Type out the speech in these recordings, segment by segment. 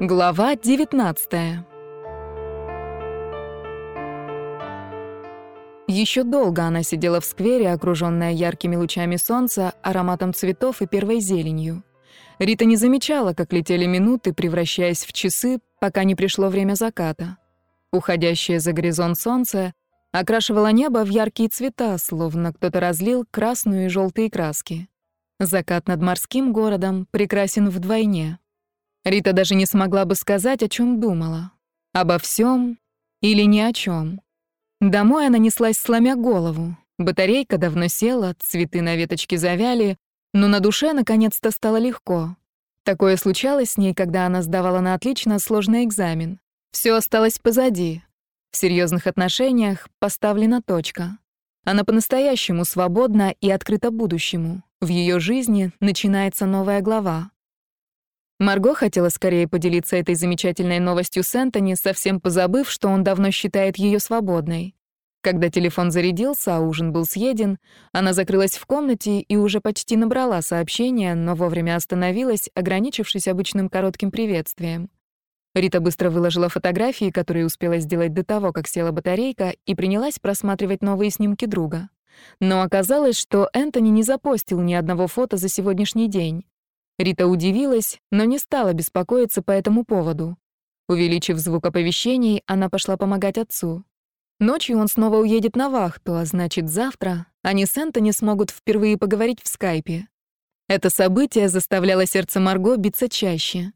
Глава 19 Еще долго она сидела в сквере, окруженная яркими лучами солнца, ароматом цветов и первой зеленью. Рита не замечала, как летели минуты, превращаясь в часы, пока не пришло время заката. Уходящее за горизонт солнце окрашивало небо в яркие цвета, словно кто-то разлил красную и желтые краски. Закат над морским городом прекрасен вдвойне. Рита даже не смогла бы сказать, о чем думала. Обо всем или ни о чем. Домой она неслась, сломя голову. Батарейка давно села, цветы на веточке завяли, но на душе наконец-то стало легко. Такое случалось с ней, когда она сдавала на отлично сложный экзамен. Все осталось позади. В серьезных отношениях поставлена точка. Она по-настоящему свободна и открыта будущему. В ее жизни начинается новая глава. Марго хотела скорее поделиться этой замечательной новостью с Энтони, совсем позабыв, что он давно считает ее свободной. Когда телефон зарядился, а ужин был съеден, она закрылась в комнате и уже почти набрала сообщение, но вовремя остановилась, ограничившись обычным коротким приветствием. Рита быстро выложила фотографии, которые успела сделать до того, как села батарейка, и принялась просматривать новые снимки друга. Но оказалось, что Энтони не запостил ни одного фото за сегодняшний день. Рита удивилась, но не стала беспокоиться по этому поводу. Увеличив звук оповещений, она пошла помогать отцу. Ночью он снова уедет на вахту, а значит, завтра они с Энтони смогут впервые поговорить в скайпе. Это событие заставляло сердце Марго биться чаще.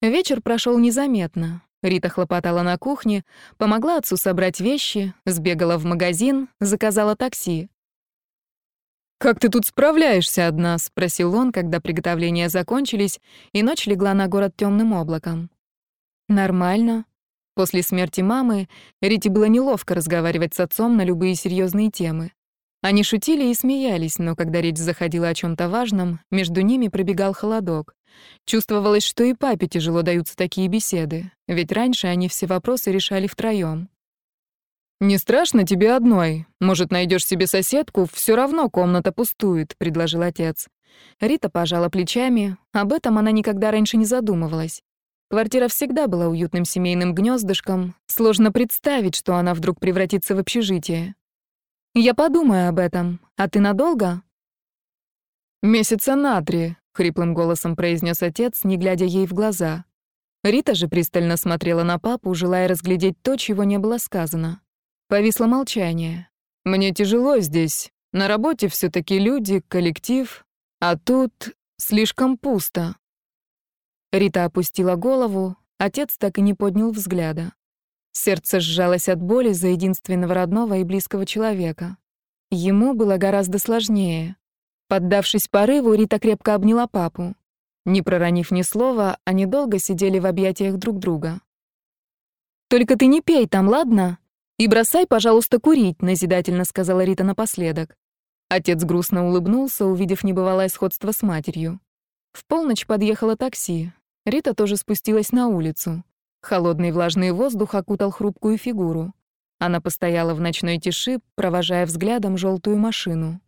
Вечер прошел незаметно. Рита хлопотала на кухне, помогла отцу собрать вещи, сбегала в магазин, заказала такси. «Как ты тут справляешься одна?» — спросил он, когда приготовления закончились, и ночь легла на город темным облаком. «Нормально». После смерти мамы Рите было неловко разговаривать с отцом на любые серьезные темы. Они шутили и смеялись, но когда речь заходила о чем то важном, между ними пробегал холодок. Чувствовалось, что и папе тяжело даются такие беседы, ведь раньше они все вопросы решали втроем. «Не страшно тебе одной? Может, найдешь себе соседку? Все равно комната пустует», — предложил отец. Рита пожала плечами. Об этом она никогда раньше не задумывалась. Квартира всегда была уютным семейным гнездышком. Сложно представить, что она вдруг превратится в общежитие. «Я подумаю об этом. А ты надолго?» «Месяца на три», — хриплым голосом произнес отец, не глядя ей в глаза. Рита же пристально смотрела на папу, желая разглядеть то, чего не было сказано. Повисло молчание. «Мне тяжело здесь. На работе все таки люди, коллектив. А тут слишком пусто». Рита опустила голову, отец так и не поднял взгляда. Сердце сжалось от боли за единственного родного и близкого человека. Ему было гораздо сложнее. Поддавшись порыву, Рита крепко обняла папу. Не проронив ни слова, они долго сидели в объятиях друг друга. «Только ты не пей там, ладно?» «И бросай, пожалуйста, курить», — назидательно сказала Рита напоследок. Отец грустно улыбнулся, увидев небывалое сходство с матерью. В полночь подъехало такси. Рита тоже спустилась на улицу. Холодный влажный воздух окутал хрупкую фигуру. Она постояла в ночной тиши, провожая взглядом желтую машину.